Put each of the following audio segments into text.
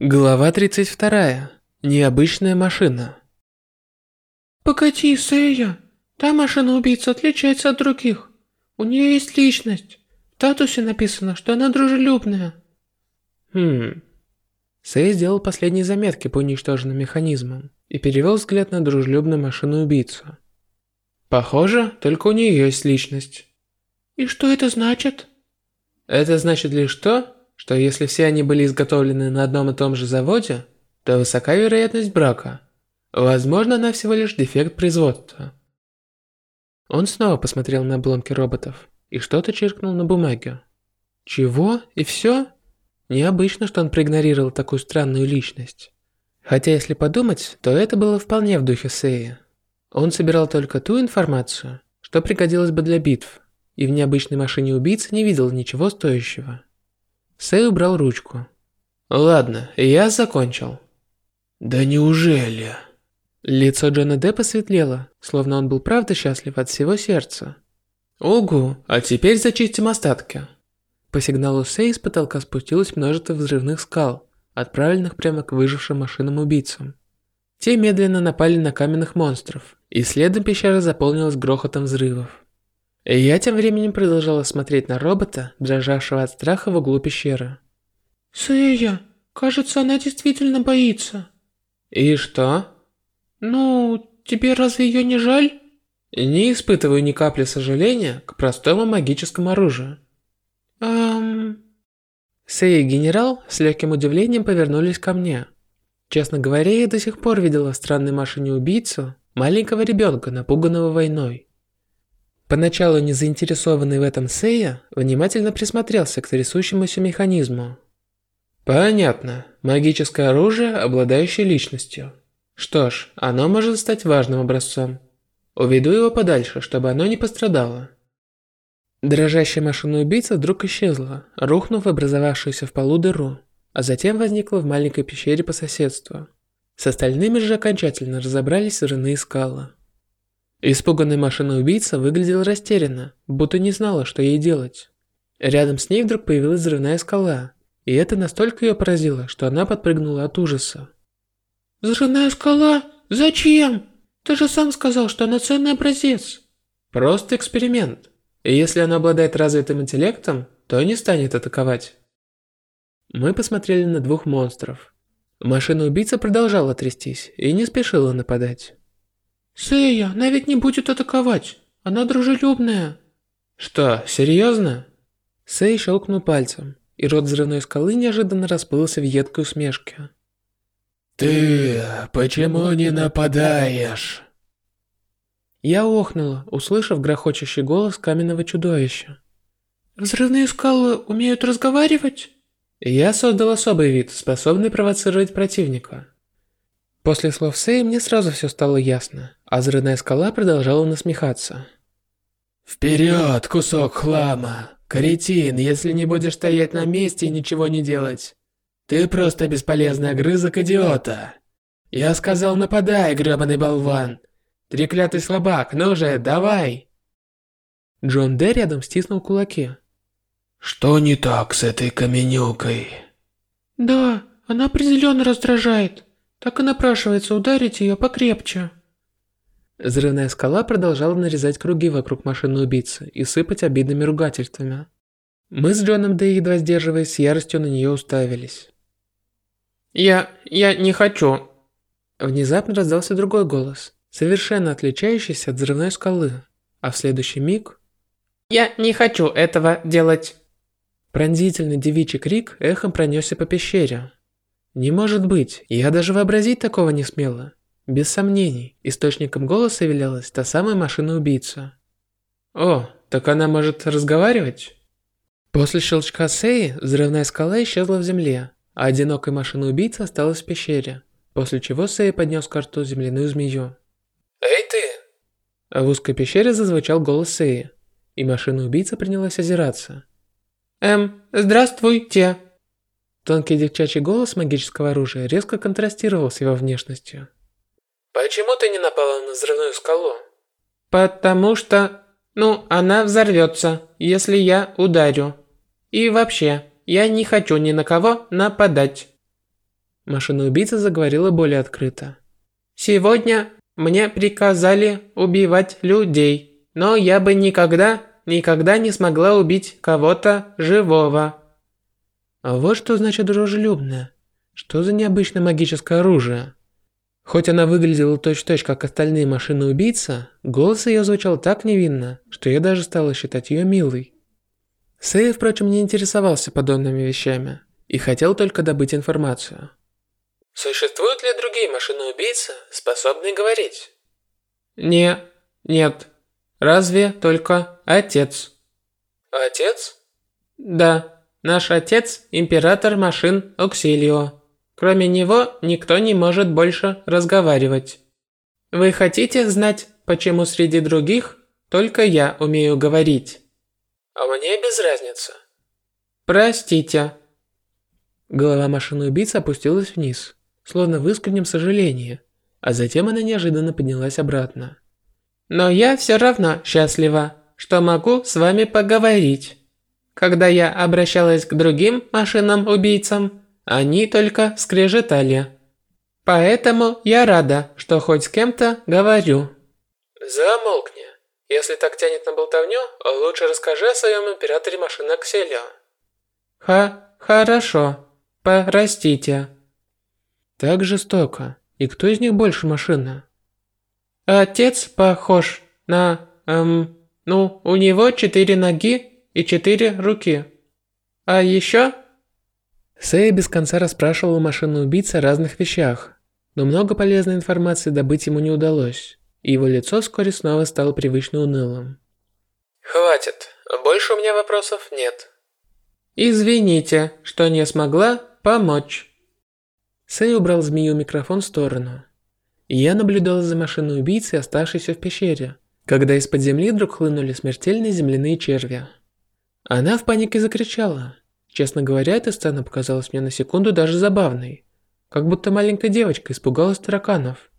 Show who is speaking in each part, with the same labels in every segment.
Speaker 1: Глава 32. Необычная машина.
Speaker 2: Погоди, Сэя. Та машина-убийца отличается от других. У нее есть личность. В статусе написано, что она дружелюбная.
Speaker 1: Хм. Сэй сделал последние заметки по уничтоженным механизмам и перевел взгляд на дружелюбную машину-убийцу. Похоже, только у нее есть личность.
Speaker 2: И что это значит?
Speaker 1: Это значит лишь то, что если все они были изготовлены на одном и том же заводе, то высока вероятность брака. Возможно, она всего лишь дефект производства. Он снова посмотрел на обломки роботов и что-то чиркнул на бумаге. Чего? И все? Необычно, что он проигнорировал такую странную личность. Хотя, если подумать, то это было вполне в духе Сея. Он собирал только ту информацию, что пригодилось бы для битв, и в необычной машине убийцы не видел ничего стоящего. Сэй убрал ручку. «Ладно, я закончил».
Speaker 3: «Да неужели?»
Speaker 1: Лицо Джона Д посветлело, словно он был правда счастлив от всего сердца. «Угу, а теперь зачистим остатки». По сигналу Сэй с потолка спустилось множество взрывных скал, отправленных прямо к выжившим машинам-убийцам. Те медленно напали на каменных монстров, и следом пещера заполнилась грохотом взрывов. Я тем временем продолжала смотреть на робота, дрожавшего от страха в углу пещеры.
Speaker 2: «Сэя, кажется, она действительно боится».
Speaker 1: «И что?»
Speaker 2: «Ну, тебе разве ее не жаль?»
Speaker 1: «Не испытываю ни капли сожаления к простому магическому оружию».
Speaker 2: «Эм...»
Speaker 1: Сэй и генерал с легким удивлением повернулись ко мне. Честно говоря, я до сих пор видела в странной машине убийцу маленького ребенка, напуганного войной. Поначалу не заинтересованный в этом Сея внимательно присмотрелся к трясущемуся механизму. Понятно. Магическое оружие, обладающее личностью. Что ж, оно может стать важным образцом. Уведу его подальше, чтобы оно не пострадало. Дрожащая машина-убийца вдруг исчезла, рухнув в образовавшуюся в полу дыру, а затем возникла в маленькой пещере по соседству. С остальными же окончательно разобрались взрывные скалы. Испуганная машина-убийца выглядела растерянно, будто не знала, что ей делать. Рядом с ней вдруг появилась взрывная скала, и это настолько ее поразило, что она подпрыгнула от ужаса.
Speaker 2: «Взрывная скала? Зачем? Ты же сам сказал, что она ценный образец».
Speaker 1: «Просто эксперимент. И если она обладает развитым интеллектом, то не станет атаковать». Мы посмотрели на двух монстров. Машина-убийца продолжала трястись и не спешила нападать.
Speaker 2: «Сэя, она ведь не будет атаковать. Она дружелюбная».
Speaker 1: «Что, серьезно?» Сэй щелкнул пальцем, и рот взрывной скалы неожиданно расплылся в едкой усмешке.
Speaker 3: «Ты почему не нападаешь?»
Speaker 1: Я охнула, услышав грохочущий голос каменного чудовища.
Speaker 2: «Взрывные скалы умеют разговаривать?»
Speaker 1: Я создал особый вид, способный провоцировать противника. После слов Сэй мне сразу все стало ясно, а взрывная скала продолжала насмехаться.
Speaker 3: «Вперед, кусок хлама! Каретин, если не будешь стоять на месте и ничего не делать! Ты просто бесполезный огрызок идиота! Я сказал, нападай, гребаный болван! Треклятый слабак, ну же, давай!»
Speaker 1: Джон Д рядом стиснул кулаки.
Speaker 3: «Что не так с этой каменюкой?»
Speaker 2: «Да, она определенно раздражает. Так и напрашивается ударить ее покрепче.
Speaker 1: Взрывная скала продолжала нарезать круги вокруг машины убийцы и сыпать обидными ругательствами. Мы с Джоном, да едва сдерживаясь, с яростью на нее уставились.
Speaker 2: «Я... я не хочу».
Speaker 1: Внезапно раздался другой голос, совершенно отличающийся от взрывной скалы, а в следующий миг...
Speaker 2: «Я не хочу этого делать».
Speaker 1: Пронзительный девичий крик эхом пронесся по пещере, не может быть, я даже вообразить такого не смела. Без сомнений, источником голоса являлась та самая машина-убийца. О, так она может разговаривать? После щелчка Сеи взрывная скала исчезла в земле, а одинокая машина-убийца осталась в пещере, после чего Сея поднес к рту земляную змею.
Speaker 3: «Эй ты!»
Speaker 1: А в узкой пещере зазвучал голос Сеи, и машина-убийца принялась озираться.
Speaker 2: «Эм, здравствуйте!»
Speaker 1: Тонкий девчачий голос магического оружия резко контрастировал с его внешностью.
Speaker 3: «Почему ты не напала на взрывную скалу?»
Speaker 2: «Потому что... Ну, она взорвется, если я ударю. И вообще, я не хочу ни на кого нападать».
Speaker 1: Машина-убийца заговорила более открыто.
Speaker 2: Сегодня мне приказали убивать людей, но я бы никогда, никогда не смогла убить кого-то живого.
Speaker 1: А вот что значит дружелюбное. Что за необычное магическое оружие? Хоть она выглядела точь-в-точь, -точь, как остальные машины-убийца, голос ее звучал так невинно, что я даже стала считать ее милой. Сэй, впрочем, не интересовался подобными вещами и хотел только добыть информацию.
Speaker 3: Существуют ли другие машины-убийцы, способные говорить?
Speaker 2: Не, нет. Разве только отец.
Speaker 3: Отец?
Speaker 2: Да, наш отец – император машин Оксилио. Кроме него, никто не может больше разговаривать. Вы хотите знать, почему среди других только я умею говорить?
Speaker 3: А мне без разницы.
Speaker 2: Простите.
Speaker 1: Голова машины-убийцы опустилась вниз словно в искреннем сожалении, а затем она неожиданно поднялась обратно.
Speaker 2: «Но я все равно счастлива, что могу с вами поговорить. Когда я обращалась к другим машинам-убийцам, они только скрежетали. Поэтому я рада, что хоть с кем-то говорю».
Speaker 3: «Замолкни. Если так тянет на болтовню, лучше расскажи о своем императоре машины Акселио».
Speaker 2: «Ха, хорошо. Простите».
Speaker 1: Так жестоко. И кто из них больше машина?
Speaker 2: Отец похож на... Эм... Ну, у него четыре ноги и четыре руки. А еще...
Speaker 1: Сэй без конца расспрашивал у машины убийцы о разных вещах, но много полезной информации добыть ему не удалось, и его лицо вскоре снова стало привычно унылым.
Speaker 3: «Хватит. Больше у меня вопросов нет».
Speaker 2: «Извините, что не смогла помочь».
Speaker 1: Сэй убрал змею микрофон в сторону. я наблюдал за машиной убийцы, оставшейся в пещере, когда из-под земли вдруг хлынули смертельные земляные черви. Она в панике закричала. Честно говоря, эта сцена показалась мне на секунду даже забавной. Как будто маленькая девочка испугалась тараканов.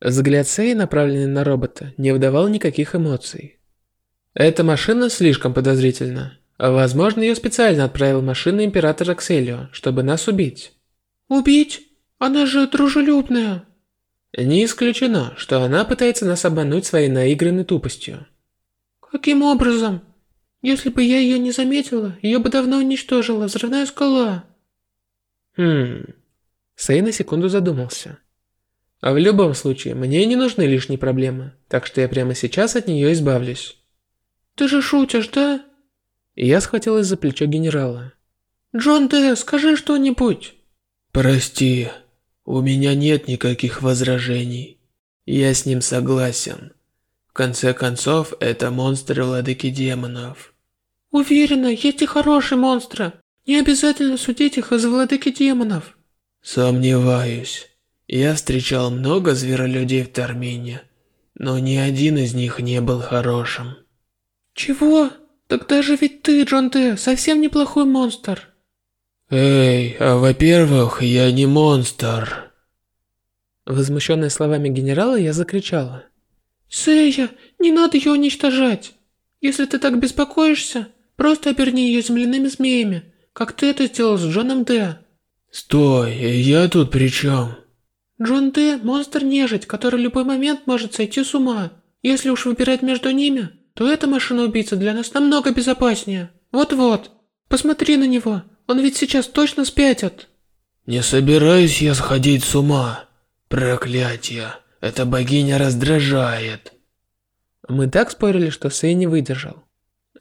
Speaker 1: Взгляд Сэй, направленный на робота, не выдавал никаких эмоций. Эта машина слишком подозрительна. Возможно, ее специально отправил машина Императора Кселио, чтобы нас убить.
Speaker 2: «Убить? Она же дружелюбная.
Speaker 1: Не исключено, что она пытается нас обмануть своей наигранной тупостью.
Speaker 2: Каким образом? Если бы я ее не заметила, ее бы давно уничтожила взрывная скала.
Speaker 1: Хм. Сэй на секунду задумался. А в любом случае, мне не нужны лишние проблемы, так что я прямо сейчас от нее избавлюсь.
Speaker 2: Ты же шутишь, да?
Speaker 1: я схватилась за плечо генерала.
Speaker 2: Джон Д, скажи что-нибудь.
Speaker 3: Прости. У меня нет никаких возражений. Я с ним согласен. Конце концов, это монстры владыки демонов.
Speaker 2: Уверена, есть и хорошие монстры. Не обязательно судить их из владыки демонов.
Speaker 3: Сомневаюсь. Я встречал много зверолюдей в Тармине, но ни один из них не был хорошим.
Speaker 2: Чего? Так даже ведь ты, Джон Т, совсем неплохой монстр.
Speaker 3: Эй, а во-первых, я не монстр.
Speaker 1: Возмущенная словами генерала, я закричала.
Speaker 2: Сэя, не надо ее уничтожать. Если ты так беспокоишься, просто оберни ее земляными змеями, как ты это сделал с Джоном Д.
Speaker 3: Стой, я тут при чем?
Speaker 2: Джон Д – монстр-нежить, который в любой момент может сойти с ума. Если уж выбирать между ними, то эта машина-убийца для нас намного безопаснее. Вот-вот, посмотри на него, он ведь сейчас точно спятит.
Speaker 3: Не собираюсь я сходить с ума. Проклятие. Эта богиня раздражает.
Speaker 1: Мы так спорили, что Сэй не выдержал.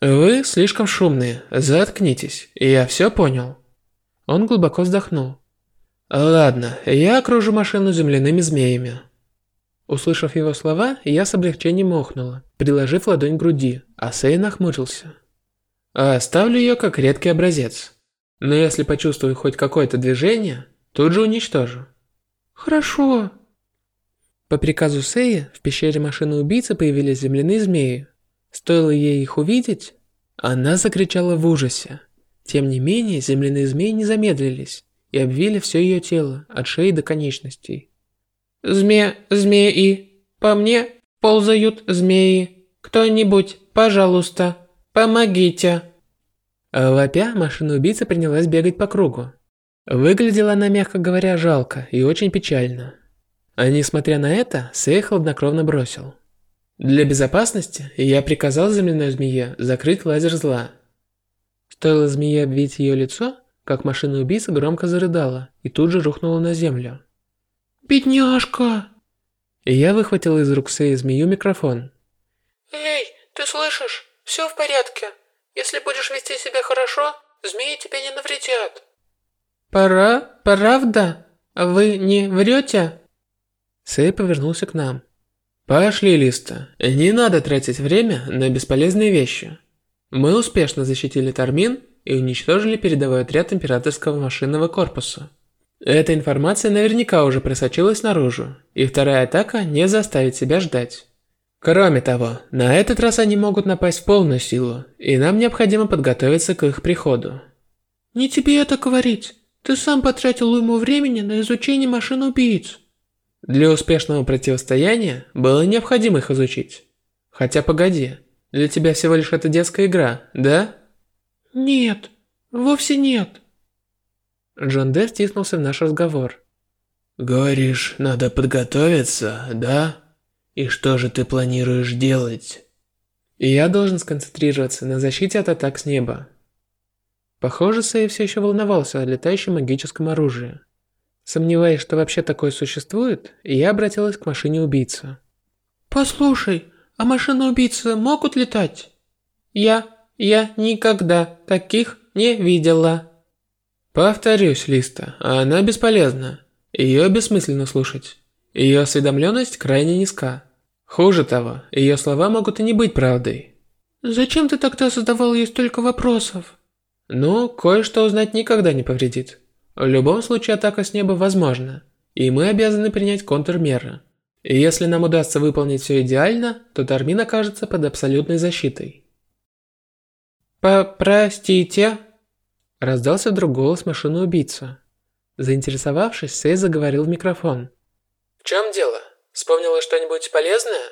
Speaker 1: Вы слишком шумные. Заткнитесь. Я все понял. Он глубоко вздохнул. Ладно, я окружу машину земляными змеями. Услышав его слова, я с облегчением охнула, приложив ладонь к груди, а Сэй нахмурился. Оставлю ее как редкий образец. Но если почувствую хоть какое-то движение, тут же уничтожу.
Speaker 2: Хорошо.
Speaker 1: По приказу Сеи в пещере машины убийцы появились земляные змеи. Стоило ей их увидеть, она закричала в ужасе. Тем не менее, земляные змеи не замедлились и обвили все ее тело, от шеи до конечностей.
Speaker 2: Зме... змеи. По мне ползают змеи. Кто-нибудь, пожалуйста, помогите.
Speaker 1: Вопя, машина убийцы принялась бегать по кругу. Выглядела она, мягко говоря, жалко и очень печально. А несмотря на это, Сэй хладнокровно бросил. Для безопасности я приказал земляной змее закрыть лазер зла. Стоило змее обвить ее лицо, как машина-убийца громко зарыдала и тут же рухнула на землю.
Speaker 2: «Бедняжка!»
Speaker 1: И я выхватил из рук Сэй змею микрофон.
Speaker 2: «Эй, ты слышишь? Все в порядке. Если будешь вести себя хорошо, змеи тебе не навредят».
Speaker 1: «Пора? Правда? Вы не врете?» Сэй повернулся к нам. «Пошли, Листа. Не надо тратить время на бесполезные вещи. Мы успешно защитили Тармин и уничтожили передовой отряд императорского машинного корпуса. Эта информация наверняка уже просочилась наружу, и вторая атака не заставит себя ждать. Кроме того, на этот раз они могут напасть в полную силу, и нам необходимо подготовиться к их приходу.
Speaker 2: Не тебе это говорить. Ты сам потратил уйму времени на изучение машин убийц.
Speaker 1: Для успешного противостояния было необходимо их изучить. Хотя погоди, для тебя всего лишь это детская игра, да?
Speaker 2: Нет, вовсе нет.
Speaker 1: Джон Дэ втиснулся в наш разговор.
Speaker 3: Говоришь, надо подготовиться, да? И что же ты планируешь делать?
Speaker 1: И я должен сконцентрироваться на защите от атак с неба. Похоже, Сэй все еще волновался о летающем магическом оружии. Сомневаясь, что вообще такое существует, я обратилась к машине-убийце.
Speaker 2: «Послушай, а машины-убийцы могут летать?»
Speaker 1: «Я... я никогда таких не видела». Повторюсь, Листа, она бесполезна. Ее бессмысленно слушать. Ее осведомленность крайне низка. Хуже того, ее слова могут и не быть правдой.
Speaker 2: Зачем ты тогда задавал ей столько вопросов?
Speaker 1: Ну, кое-что узнать никогда не повредит. В любом случае атака с неба возможна, и мы обязаны принять контрмеры. И если нам удастся выполнить все идеально, то Тармин окажется под абсолютной защитой.
Speaker 2: «Простите?»
Speaker 1: Раздался вдруг голос машины-убийца. Заинтересовавшись, Сей заговорил в микрофон.
Speaker 4: «В чем дело? Вспомнила что-нибудь полезное?»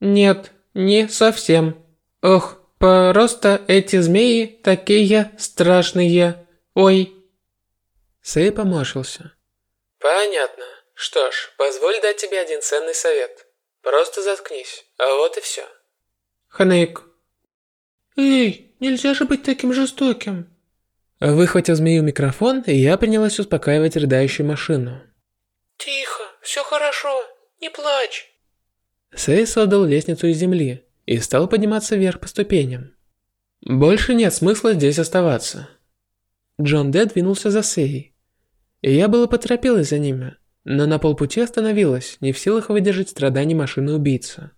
Speaker 2: «Нет, не совсем. Ох, просто эти змеи такие страшные. Ой!»
Speaker 1: Сей поморщился.
Speaker 4: «Понятно. Что ж, позволь дать тебе один ценный совет. Просто заткнись, а вот и все».
Speaker 2: Хнейк. «Эй, нельзя же быть таким жестоким!»
Speaker 1: Выхватил змею микрофон, и я принялась успокаивать рыдающую машину.
Speaker 2: «Тихо, все хорошо, не плачь!»
Speaker 1: Сэй создал лестницу из земли и стал подниматься вверх по ступеням. Больше нет смысла здесь оставаться. Джон Дэ двинулся за Сэй. И я было поторопилась за ними, но на полпути остановилась, не в силах выдержать страданий машины-убийцы.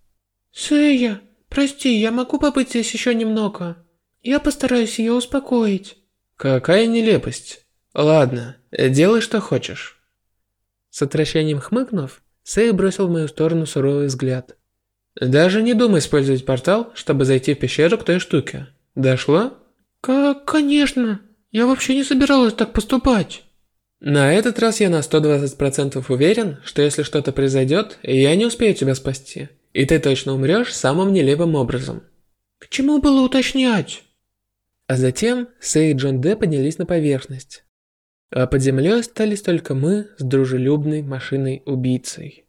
Speaker 2: «Сэя, прости, я могу побыть здесь еще немного? Я постараюсь ее успокоить».
Speaker 1: Какая нелепость. Ладно, делай что хочешь. С отвращением хмыкнув, Сэй бросил в мою сторону суровый взгляд. Даже не думай использовать портал, чтобы зайти в пещеру к той штуке. Дошло?
Speaker 2: Как, конечно. Я вообще не собиралась так поступать.
Speaker 1: На этот раз я на 120% уверен, что если что-то произойдет, я не успею тебя спасти. И ты точно умрешь самым нелепым образом.
Speaker 2: К чему было уточнять?
Speaker 1: А затем Сэй и Джон Дэ поднялись на поверхность. А под землей остались только мы с дружелюбной машиной-убийцей.